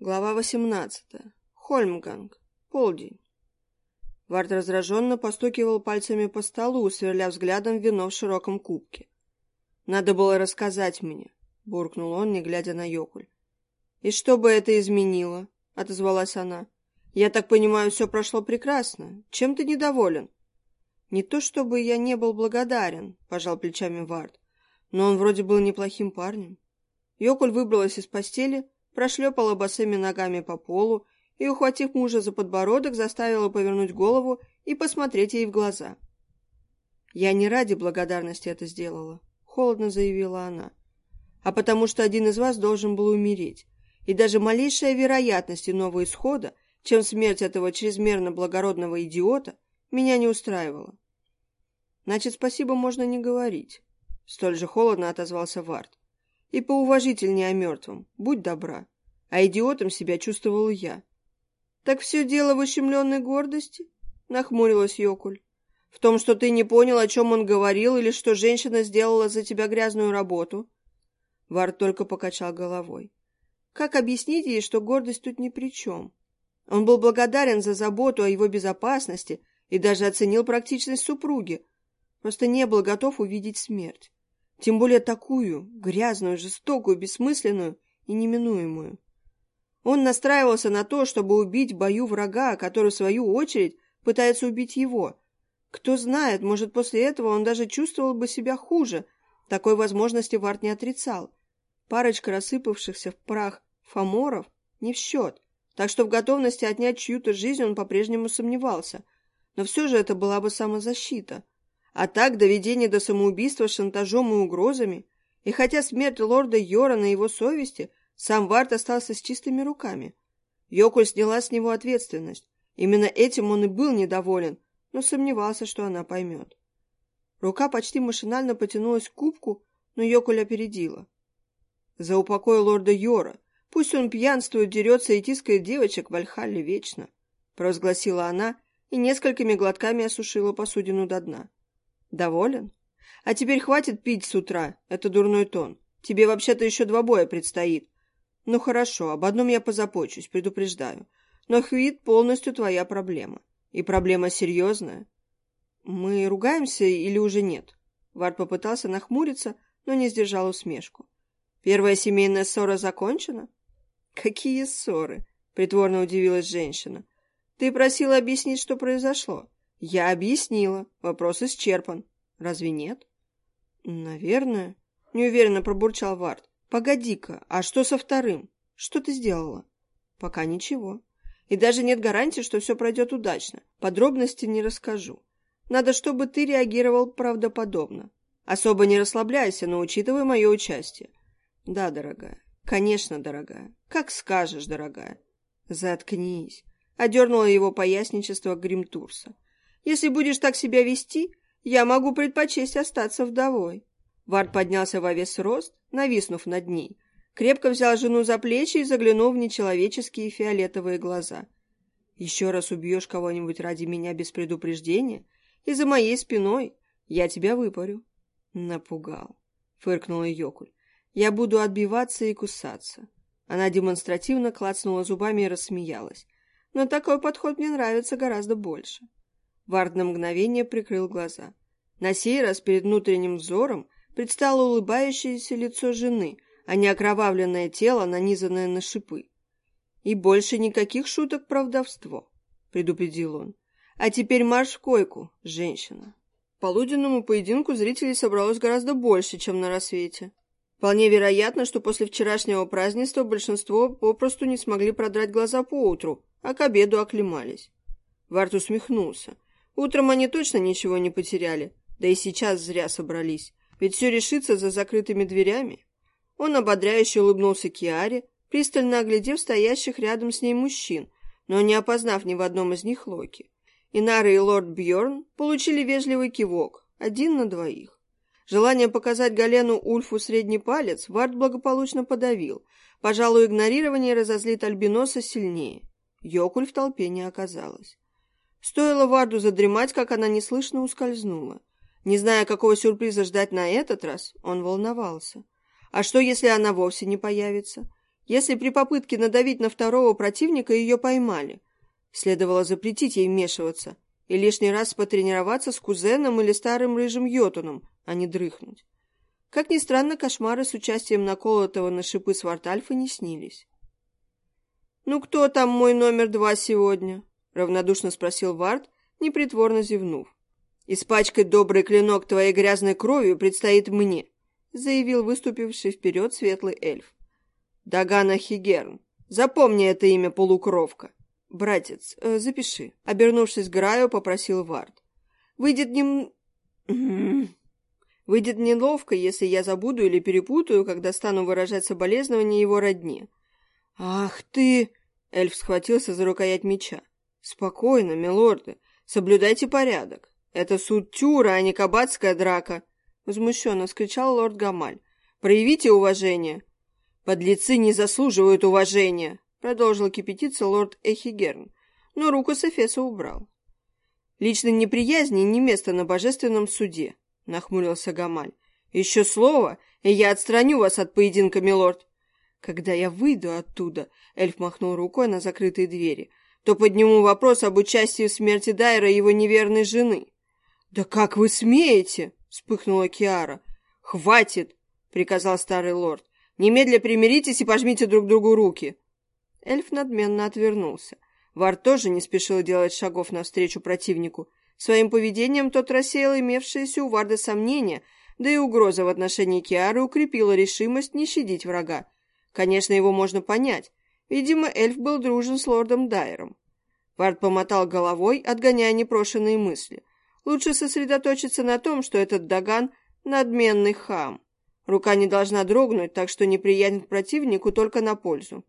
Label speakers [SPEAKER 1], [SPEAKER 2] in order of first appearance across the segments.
[SPEAKER 1] Глава восемнадцатая. Хольмганг. Полдень. Вард раздраженно постукивал пальцами по столу, сверля взглядом вино в широком кубке. «Надо было рассказать мне», — буркнул он, не глядя на Йокуль. «И что бы это изменило?» — отозвалась она. «Я так понимаю, все прошло прекрасно. Чем ты недоволен?» «Не то чтобы я не был благодарен», — пожал плечами Вард, «но он вроде был неплохим парнем». Йокуль выбралась из постели, прошлепала босыми ногами по полу и, ухватив мужа за подбородок, заставила повернуть голову и посмотреть ей в глаза. «Я не ради благодарности это сделала», — холодно заявила она, «а потому что один из вас должен был умереть, и даже малейшая вероятность иного исхода, чем смерть этого чрезмерно благородного идиота, меня не устраивала». «Значит, спасибо можно не говорить», — столь же холодно отозвался Вард. И поуважительнее о мертвом, будь добра. А идиотом себя чувствовал я. Так все дело в ущемленной гордости? Нахмурилась Йокуль. В том, что ты не понял, о чем он говорил, или что женщина сделала за тебя грязную работу? Вар только покачал головой. Как объяснить ей, что гордость тут ни при чем? Он был благодарен за заботу о его безопасности и даже оценил практичность супруги, просто не был готов увидеть смерть. Тем более такую, грязную, жестокую, бессмысленную и неминуемую. Он настраивался на то, чтобы убить в бою врага, который, в свою очередь, пытается убить его. Кто знает, может, после этого он даже чувствовал бы себя хуже. Такой возможности Варт не отрицал. Парочка рассыпавшихся в прах фаморов не в счет, так что в готовности отнять чью-то жизнь он по-прежнему сомневался. Но все же это была бы самозащита. А так, доведение до самоубийства шантажом и угрозами. И хотя смерть лорда Йора на его совести, сам Варт остался с чистыми руками. Йокуль сняла с него ответственность. Именно этим он и был недоволен, но сомневался, что она поймет. Рука почти машинально потянулась к кубку, но Йокуль опередила. «За упокой лорда Йора. Пусть он пьянствует, дерется и тискает девочек в Альхалле вечно», — провозгласила она и несколькими глотками осушила посудину до дна. Доволен? А теперь хватит пить с утра, это дурной тон. Тебе вообще-то еще два боя предстоит. Ну хорошо, об одном я позапочусь, предупреждаю. Но Хвит полностью твоя проблема. И проблема серьезная. Мы ругаемся или уже нет? Вард попытался нахмуриться, но не сдержал усмешку. Первая семейная ссора закончена? Какие ссоры? Притворно удивилась женщина. Ты просила объяснить, что произошло. Я объяснила. Вопрос исчерпан. Разве нет? Наверное. Неуверенно пробурчал Вард. Погоди-ка, а что со вторым? Что ты сделала? Пока ничего. И даже нет гарантии, что все пройдет удачно. Подробности не расскажу. Надо, чтобы ты реагировал правдоподобно. Особо не расслабляйся, но учитывай мое участие. Да, дорогая. Конечно, дорогая. Как скажешь, дорогая. Заткнись. Одернула его поясничество Гримтурса. Если будешь так себя вести, я могу предпочесть остаться вдовой». Вард поднялся во весь рост, нависнув над ней, крепко взял жену за плечи и заглянул в нечеловеческие фиолетовые глаза. «Еще раз убьешь кого-нибудь ради меня без предупреждения, и за моей спиной я тебя выпарю». «Напугал», — фыркнула Йокуль. «Я буду отбиваться и кусаться». Она демонстративно клацнула зубами и рассмеялась. «Но такой подход мне нравится гораздо больше». Вард на мгновение прикрыл глаза. На сей раз перед внутренним взором предстало улыбающееся лицо жены, а не окровавленное тело, нанизанное на шипы. «И больше никаких шуток про вдовство», — предупредил он. «А теперь марш в койку, женщина». К полуденному поединку зрителей собралось гораздо больше, чем на рассвете. Вполне вероятно, что после вчерашнего празднества большинство попросту не смогли продрать глаза поутру, а к обеду оклемались. Варт усмехнулся. Утром они точно ничего не потеряли, да и сейчас зря собрались, ведь все решится за закрытыми дверями. Он ободряюще улыбнулся Киаре, пристально оглядев стоящих рядом с ней мужчин, но не опознав ни в одном из них Локи. Инара и лорд Бьорн получили вежливый кивок, один на двоих. Желание показать Галену Ульфу средний палец Вард благополучно подавил. Пожалуй, игнорирование разозлит Альбиноса сильнее. Йокуль в толпе не оказалось. Стоило Варду задремать, как она неслышно ускользнула. Не зная, какого сюрприза ждать на этот раз, он волновался. А что, если она вовсе не появится? если при попытке надавить на второго противника ее поймали? Следовало запретить ей вмешиваться и лишний раз потренироваться с кузеном или старым рыжим йотуном, а не дрыхнуть. Как ни странно, кошмары с участием наколотого на шипы свартальфа не снились. «Ну кто там мой номер два сегодня?» — равнодушно спросил Вард, непритворно зевнув. «Испачкать добрый клинок твоей грязной кровью предстоит мне», — заявил выступивший вперед светлый эльф. «Дагана Хигерн. Запомни это имя, полукровка. Братец, э, запиши». Обернувшись к Граю, попросил Вард. «Выйдет нем... Выйдет неловко, если я забуду или перепутаю, когда стану выражать соболезнования его родне. «Ах ты!» — эльф схватился за рукоять меча. «Спокойно, милорды, соблюдайте порядок. Это суд Тюра, а не кабацкая драка!» — возмущенно вскричал лорд Гамаль. «Проявите уважение!» «Подлецы не заслуживают уважения!» — продолжил кипятиться лорд Эхигерн, но руку Софеса убрал. «Личной неприязни не место на божественном суде», — нахмурился Гамаль. «Еще слово, и я отстраню вас от поединка, милорд. Когда я выйду оттуда, эльф махнул рукой на закрытые двери, то подниму вопрос об участии в смерти Дайра и его неверной жены. «Да как вы смеете?» — вспыхнула Киара. «Хватит!» — приказал старый лорд. «Немедля примиритесь и пожмите друг другу руки!» Эльф надменно отвернулся. Вар тоже не спешил делать шагов навстречу противнику. Своим поведением тот рассеял имевшиеся у Варда сомнения, да и угроза в отношении Киары укрепила решимость не щадить врага. Конечно, его можно понять. Видимо, эльф был дружен с лордом Дайером. Вард помотал головой, отгоняя непрошенные мысли. Лучше сосредоточиться на том, что этот Даган — надменный хам. Рука не должна дрогнуть, так что неприязнь к противнику только на пользу.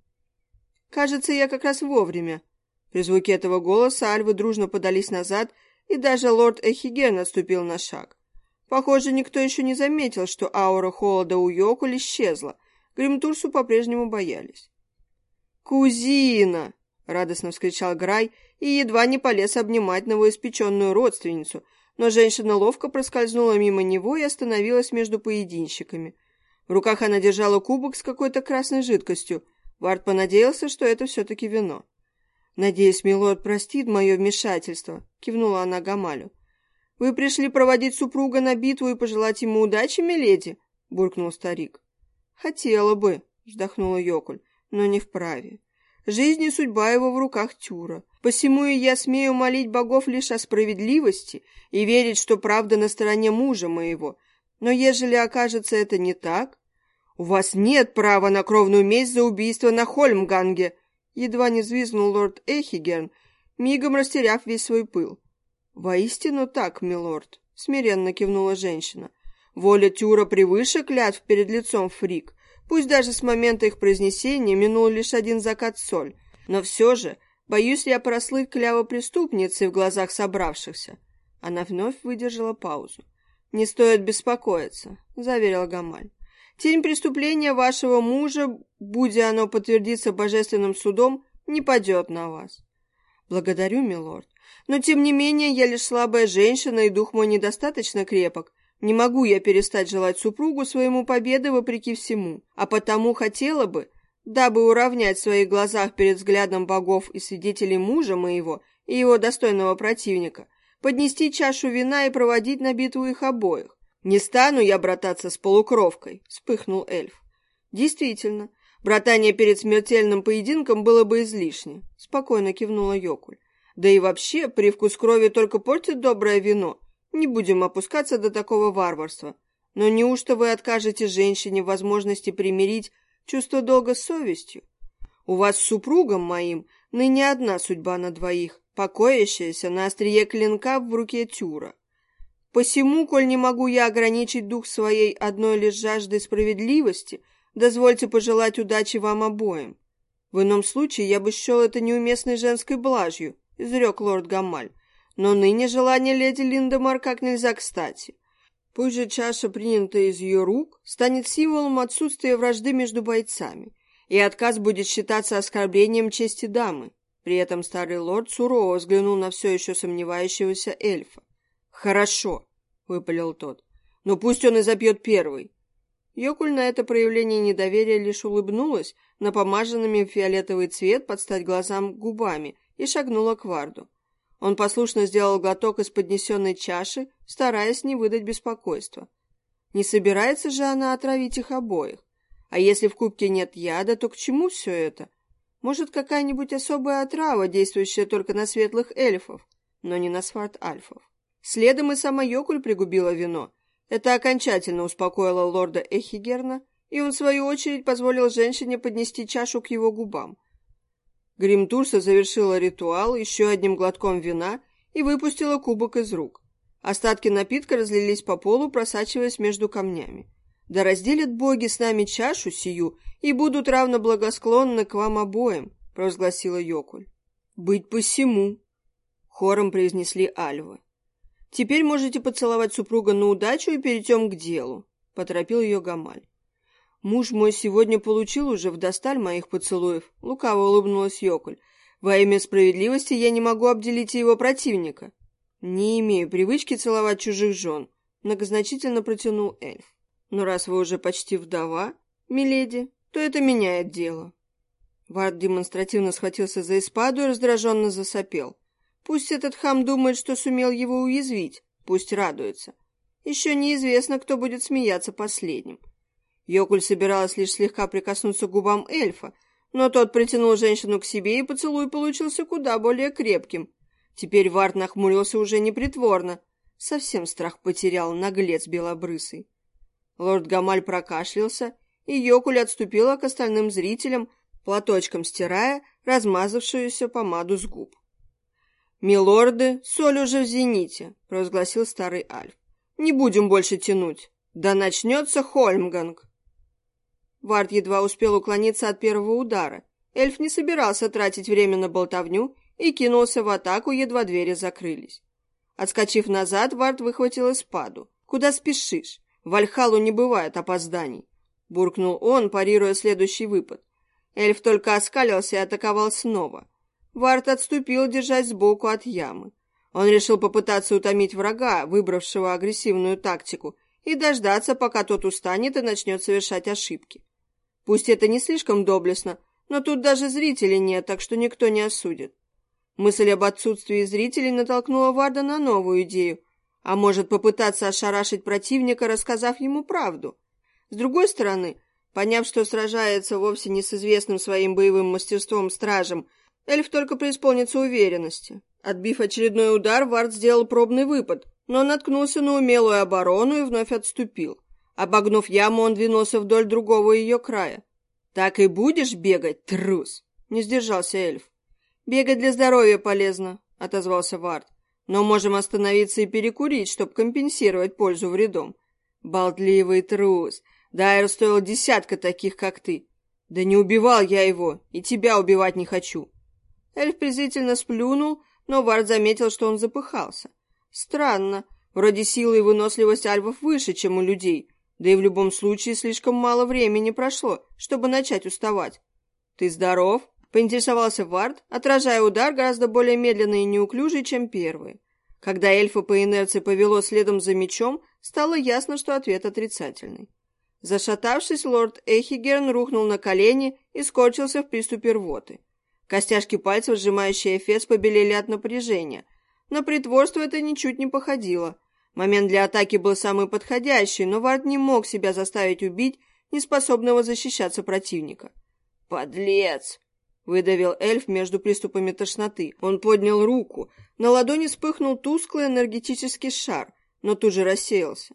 [SPEAKER 1] «Кажется, я как раз вовремя». При звуке этого голоса альвы дружно подались назад, и даже лорд Эхиген отступил на шаг. Похоже, никто еще не заметил, что аура холода у Йокуль исчезла, Гримтурсу по-прежнему боялись. «Кузина!» — радостно вскричал Грай и едва не полез обнимать новоиспеченную родственницу, но женщина ловко проскользнула мимо него и остановилась между поединщиками. В руках она держала кубок с какой-то красной жидкостью. Вард понадеялся, что это все-таки вино. «Надеюсь, милорд простит мое вмешательство», — кивнула она Гамалю. «Вы пришли проводить супруга на битву и пожелать ему удачи, миледи?» — буркнул старик. «Хотела бы», — вздохнула Йокуль, — «но не вправе. Жизнь и судьба его в руках Тюра. Посему и я смею молить богов лишь о справедливости и верить, что правда на стороне мужа моего. Но ежели окажется это не так, у вас нет права на кровную месть за убийство на Хольмганге!» Едва не взвизгнул лорд Эхигерн, мигом растеряв весь свой пыл. «Воистину так, милорд», — смиренно кивнула женщина. Воля Тюра превыше клятв перед лицом Фрик. Пусть даже с момента их произнесения минул лишь один закат соль. Но все же, боюсь я прослыть кляво-преступницей в глазах собравшихся. Она вновь выдержала паузу. «Не стоит беспокоиться», — заверил Гамаль. «Тень преступления вашего мужа, будь оно подтвердиться божественным судом, не падет на вас». «Благодарю, милорд. Но, тем не менее, я лишь слабая женщина, и дух мой недостаточно крепок, не могу я перестать желать супругу своему победы вопреки всему, а потому хотела бы, дабы уравнять в своих глазах перед взглядом богов и свидетелей мужа моего и его достойного противника, поднести чашу вина и проводить на битву их обоих. Не стану я брататься с полукровкой, вспыхнул эльф. Действительно, братание перед смертельным поединком было бы излишне, спокойно кивнула Йокуль. Да и вообще, привкус крови только портит доброе вино, не будем опускаться до такого варварства. Но неужто вы откажете женщине возможности примирить чувство долга с совестью? У вас с супругом моим ныне одна судьба на двоих, покоящаяся на острие клинка в руке Тюра. Посему, коль не могу я ограничить дух своей одной лишь жаждой справедливости, дозвольте пожелать удачи вам обоим. В ином случае я бы счел это неуместной женской блажью, изрек лорд Гамаль. Но ныне желание леди Линдемар как нельзя кстати. Пусть же чаша, принятая из ее рук, станет символом отсутствия вражды между бойцами, и отказ будет считаться оскорблением чести дамы. При этом старый лорд сурово взглянул на все еще сомневающегося эльфа. «Хорошо», — выпалил тот, — «но пусть он и запьет первый». Йокуль на это проявление недоверия лишь улыбнулась напомаженными в фиолетовый цвет под стать глазам губами и шагнула к Варду. Он послушно сделал глоток из поднесенной чаши, стараясь не выдать беспокойства. Не собирается же она отравить их обоих? А если в кубке нет яда, то к чему все это? Может, какая-нибудь особая отрава, действующая только на светлых эльфов, но не на сварт-альфов? Следом и сама Йокуль пригубила вино. Это окончательно успокоило лорда Эхигерна, и он, в свою очередь, позволил женщине поднести чашу к его губам. Гримтурса завершила ритуал еще одним глотком вина и выпустила кубок из рук. Остатки напитка разлились по полу, просачиваясь между камнями. Да разделят боги с нами чашу сию и будут равно благосклонны к вам обоим, провозгласила Йокуль. Быть посему, хором произнесли Альвы. Теперь можете поцеловать супруга на удачу и перейдем к делу, поторопил ее Гамаль. Муж мой сегодня получил уже вдосталь моих поцелуев, лукаво улыбнулась Йокуль. Во имя справедливости я не могу обделить его противника. Не имею привычки целовать чужих жен, многозначительно протянул эльф. Но раз вы уже почти вдова, миледи, то это меняет дело. Вард демонстративно схватился за испаду и раздраженно засопел. Пусть этот хам думает, что сумел его уязвить, пусть радуется. Еще неизвестно, кто будет смеяться последним. Йокуль собиралась лишь слегка прикоснуться к губам эльфа, но тот притянул женщину к себе, и поцелуй получился куда более крепким. Теперь Вард нахмурился уже непритворно. Совсем страх потерял, наглец белобрысый. Лорд Гамаль прокашлялся, и Йокуль отступила к остальным зрителям, платочком стирая размазавшуюся помаду с губ. «Милорды, соль уже в зените», — провозгласил старый Альф. «Не будем больше тянуть. Да начнется Хольмганг!» Вард едва успел уклониться от первого удара. Эльф не собирался тратить время на болтовню и кинулся в атаку, едва двери закрылись. Отскочив назад, Вард выхватил испаду. «Куда спешишь? В Альхалу не бывает опозданий!» Буркнул он, парируя следующий выпад. Эльф только оскалился и атаковал снова. Вард отступил, держась сбоку от ямы. Он решил попытаться утомить врага, выбравшего агрессивную тактику, и дождаться, пока тот устанет и начнет совершать ошибки. Пусть это не слишком доблестно, но тут даже зрителей нет, так что никто не осудит. Мысль об отсутствии зрителей натолкнула Варда на новую идею. А может попытаться ошарашить противника, рассказав ему правду. С другой стороны, поняв, что сражается вовсе не с известным своим боевым мастерством стражем, эльф только преисполнится уверенности. Отбив очередной удар, Вард сделал пробный выпад, но наткнулся на умелую оборону и вновь отступил. Обогнув яму, он двинулся вдоль другого ее края. «Так и будешь бегать, трус?» — не сдержался эльф. «Бегать для здоровья полезно», — отозвался Вард. «Но можем остановиться и перекурить, чтобы компенсировать пользу вредом». «Болтливый трус! Дайр стоил десятка таких, как ты. Да не убивал я его, и тебя убивать не хочу». Эльф презрительно сплюнул, но Вард заметил, что он запыхался. «Странно. Вроде силы и выносливость альвов выше, чем у людей, да и в любом случае слишком мало времени прошло, чтобы начать уставать. «Ты здоров?» — поинтересовался Вард, отражая удар гораздо более медленный и неуклюжий, чем первый. Когда эльфа по инерции повело следом за мечом, стало ясно, что ответ отрицательный. Зашатавшись, лорд Эхигерн рухнул на колени и скорчился в приступе рвоты. Костяшки пальцев, сжимающие эфес, побелели от напряжения. На притворство это ничуть не походило. Момент для атаки был самый подходящий, но Вард не мог себя заставить убить неспособного защищаться противника. «Подлец!» — выдавил эльф между приступами тошноты. Он поднял руку. На ладони вспыхнул тусклый энергетический шар, но тут же рассеялся.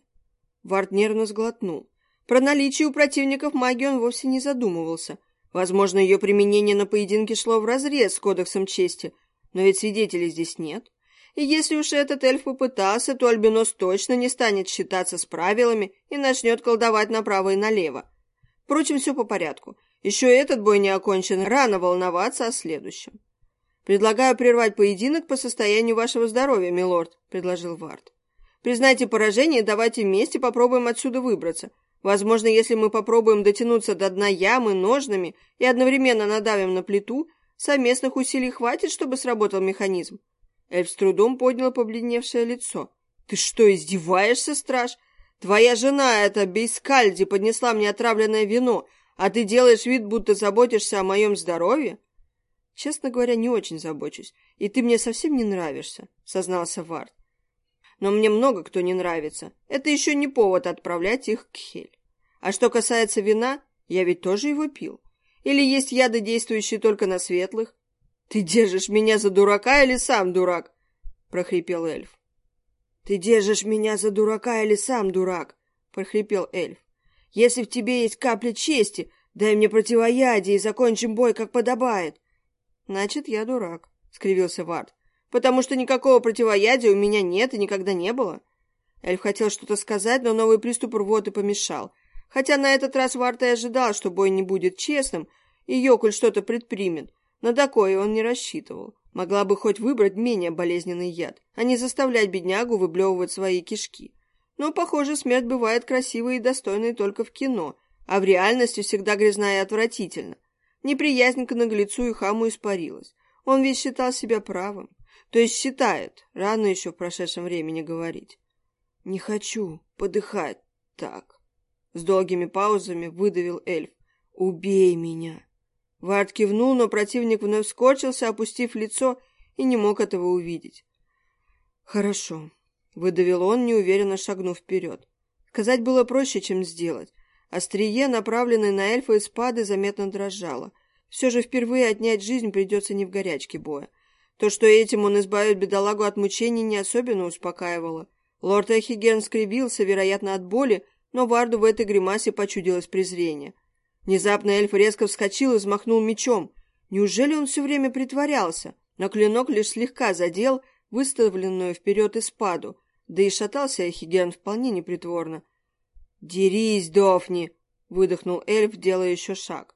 [SPEAKER 1] Вард нервно сглотнул. Про наличие у противников магии он вовсе не задумывался. Возможно, ее применение на поединке шло вразрез с кодексом чести, но ведь свидетелей здесь нет. И если уж этот эльф попытался, то Альбинос точно не станет считаться с правилами и начнет колдовать направо и налево. Впрочем, все по порядку. Еще этот бой не окончен, рано волноваться о следующем. «Предлагаю прервать поединок по состоянию вашего здоровья, милорд», — предложил Вард. «Признайте поражение давайте вместе попробуем отсюда выбраться. Возможно, если мы попробуем дотянуться до дна ямы ножными и одновременно надавим на плиту, совместных усилий хватит, чтобы сработал механизм. Эльф с трудом поднял побледневшее лицо. «Ты что, издеваешься, страж? Твоя жена, эта Бейскальди, поднесла мне отравленное вино, а ты делаешь вид, будто заботишься о моем здоровье?» «Честно говоря, не очень забочусь, и ты мне совсем не нравишься», — сознался Вард. «Но мне много кто не нравится. Это еще не повод отправлять их к Хель. А что касается вина, я ведь тоже его пил. Или есть яды, действующие только на светлых? Ты держишь меня за дурака или сам дурак?» — прохрипел эльф. «Ты держишь меня за дурака или сам дурак?» — прохрипел эльф. «Если в тебе есть капля чести, дай мне противоядие и закончим бой, как подобает». «Значит, я дурак», — скривился Вард. «Потому что никакого противоядия у меня нет и никогда не было». Эльф хотел что-то сказать, но новый приступ рвоты помешал. Хотя на этот раз Вард и ожидал, что бой не будет честным, и Йокуль что-то предпримет. На такое он не рассчитывал. Могла бы хоть выбрать менее болезненный яд, а не заставлять беднягу выблевывать свои кишки. Но, похоже, смерть бывает красивой и достойной только в кино, а в реальности всегда грязная и отвратительна. Неприязнь к наглецу и хаму испарилась. Он ведь считал себя правым. То есть считает, рано еще в прошедшем времени говорить. «Не хочу подыхать так», — с долгими паузами выдавил эльф. «Убей меня». Вард кивнул, но противник вновь скорчился, опустив лицо, и не мог этого увидеть. «Хорошо», — выдавил он, неуверенно шагнув вперед. Сказать было проще, чем сделать. Острие, направленное на эльфа из спады, заметно дрожало. Все же впервые отнять жизнь придется не в горячке боя. То, что этим он избавит бедолагу от мучений, не особенно успокаивало. Лорд Эхиген скривился, вероятно, от боли, но Варду в этой гримасе почудилось презрение. Внезапно эльф резко вскочил и взмахнул мечом. Неужели он все время притворялся? Но клинок лишь слегка задел выставленную вперед испаду, да и шатался Эхиген вполне непритворно. «Дерись, Дофни!» — выдохнул эльф, делая еще шаг.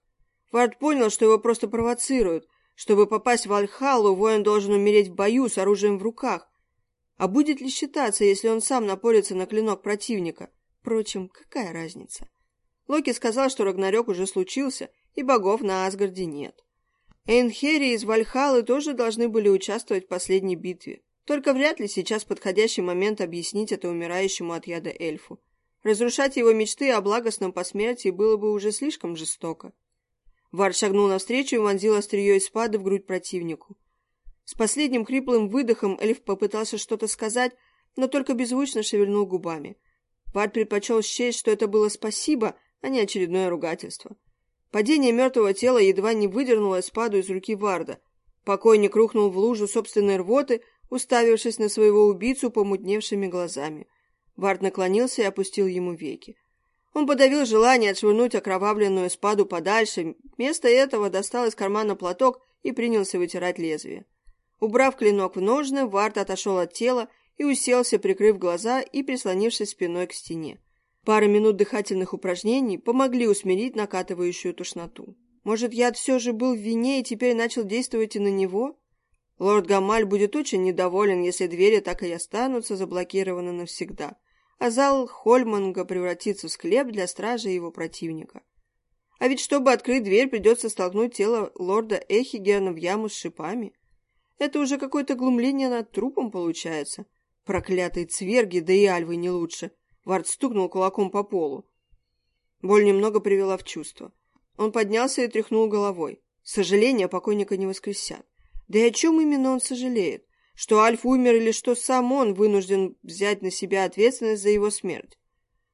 [SPEAKER 1] Вард понял, что его просто провоцируют. Чтобы попасть в Альхалу, воин должен умереть в бою с оружием в руках. А будет ли считаться, если он сам напорится на клинок противника? Впрочем, какая разница? Локи сказал, что Рагнарёк уже случился, и богов на Асгарде нет. Эйнхери из Вальхалы тоже должны были участвовать в последней битве. Только вряд ли сейчас подходящий момент объяснить это умирающему от яда эльфу. Разрушать его мечты о благостном посмертии было бы уже слишком жестоко. Вар шагнул навстречу и вонзил острие из спады в грудь противнику. С последним хриплым выдохом эльф попытался что-то сказать, но только беззвучно шевельнул губами. Вар предпочел счесть, что это было спасибо, а не очередное ругательство. Падение мертвого тела едва не выдернуло спаду из руки Варда. Покойник рухнул в лужу собственной рвоты, уставившись на своего убийцу помутневшими глазами. Вард наклонился и опустил ему веки. Он подавил желание отшвырнуть окровавленную спаду подальше, вместо этого достал из кармана платок и принялся вытирать лезвие. Убрав клинок в ножны, Вард отошел от тела и уселся, прикрыв глаза и прислонившись спиной к стене. Пара минут дыхательных упражнений помогли усмирить накатывающую тошноту. Может, яд все же был в вине и теперь начал действовать и на него? Лорд Гамаль будет очень недоволен, если двери так и останутся заблокированы навсегда, а зал Хольманга превратится в склеп для стражи его противника. А ведь чтобы открыть дверь, придется столкнуть тело лорда Эхигерна в яму с шипами. Это уже какое-то глумление над трупом получается. Проклятые цверги, да и альвы не лучше — Вард стукнул кулаком по полу. Боль немного привела в чувство. Он поднялся и тряхнул головой. Сожаления покойника не воскресят. Да и о чем именно он сожалеет? Что Альф умер или что сам он вынужден взять на себя ответственность за его смерть?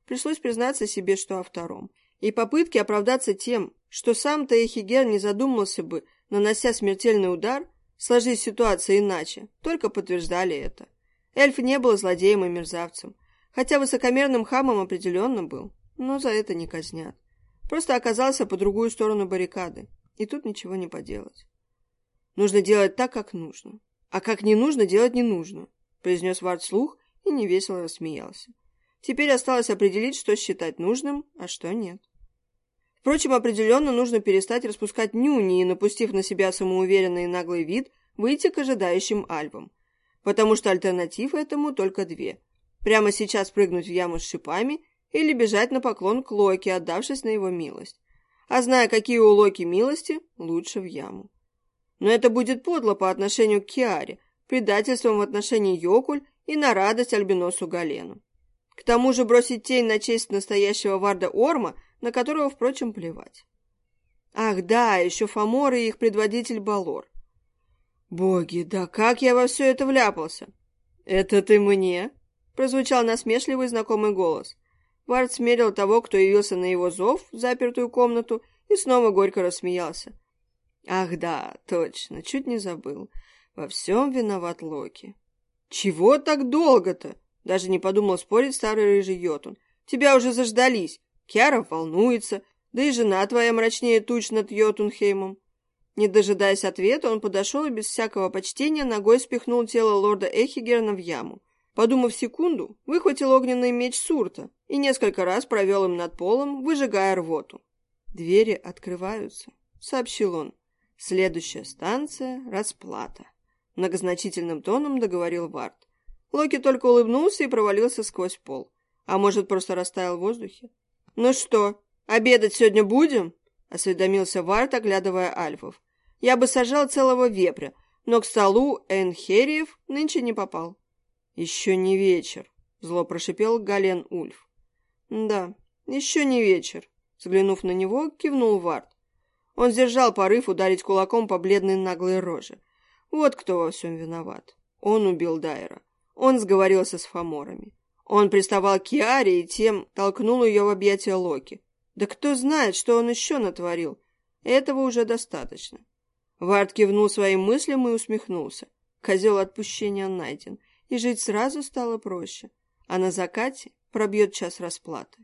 [SPEAKER 1] Пришлось признаться себе, что о втором. И попытки оправдаться тем, что сам-то Эхигер не задумался бы, нанося смертельный удар, сложись ситуация иначе, только подтверждали это. Эльф не был злодеем и мерзавцем. Хотя высокомерным хамом определенно был, но за это не казнят. Просто оказался по другую сторону баррикады, и тут ничего не поделать. Нужно делать так, как нужно. А как не нужно, делать не нужно, произнес Вард слух и невесело рассмеялся. Теперь осталось определить, что считать нужным, а что нет. Впрочем, определенно нужно перестать распускать нюни и, напустив на себя самоуверенный и наглый вид, выйти к ожидающим альбам. Потому что альтернатив этому только две. Прямо сейчас прыгнуть в яму с шипами или бежать на поклон к Локи, отдавшись на его милость. А зная, какие у Локи милости, лучше в яму. Но это будет подло по отношению к Киаре, предательством в отношении Йокуль и на радость Альбиносу Галену. К тому же бросить тень на честь настоящего Варда Орма, на которого, впрочем, плевать. Ах да, еще Фомор и их предводитель Балор. Боги, да как я во все это вляпался? Это ты мне? Прозвучал насмешливый знакомый голос. Вард смерил того, кто явился на его зов в запертую комнату, и снова горько рассмеялся. Ах да, точно, чуть не забыл. Во всем виноват Локи. Чего так долго-то? Даже не подумал спорить старый рыжий Йотун. Тебя уже заждались. Кьяра волнуется, да и жена твоя мрачнее туч над Йотунхеймом. Не дожидаясь ответа, он подошел и без всякого почтения ногой спихнул тело лорда Эхигерна в яму. Подумав секунду, выхватил огненный меч Сурта и несколько раз провел им над полом, выжигая рвоту. «Двери открываются», — сообщил он. «Следующая станция — расплата», — многозначительным тоном договорил Вард. Локи только улыбнулся и провалился сквозь пол. А может, просто растаял в воздухе? «Ну что, обедать сегодня будем?» — осведомился Вард, оглядывая альфов. «Я бы сажал целого вепря, но к столу Энхериев нынче не попал». «Еще не вечер», — зло прошипел Гален Ульф. «Да, еще не вечер», — взглянув на него, кивнул Вард. Он сдержал порыв ударить кулаком по бледной наглой роже. Вот кто во всем виноват. Он убил Дайра. Он сговорился с Фоморами. Он приставал к Киаре и тем толкнул ее в объятия Локи. Да кто знает, что он еще натворил. Этого уже достаточно. Вард кивнул своим мыслям и усмехнулся. Козел отпущения найден, и жить сразу стало проще. А на закате пробьет час расплаты.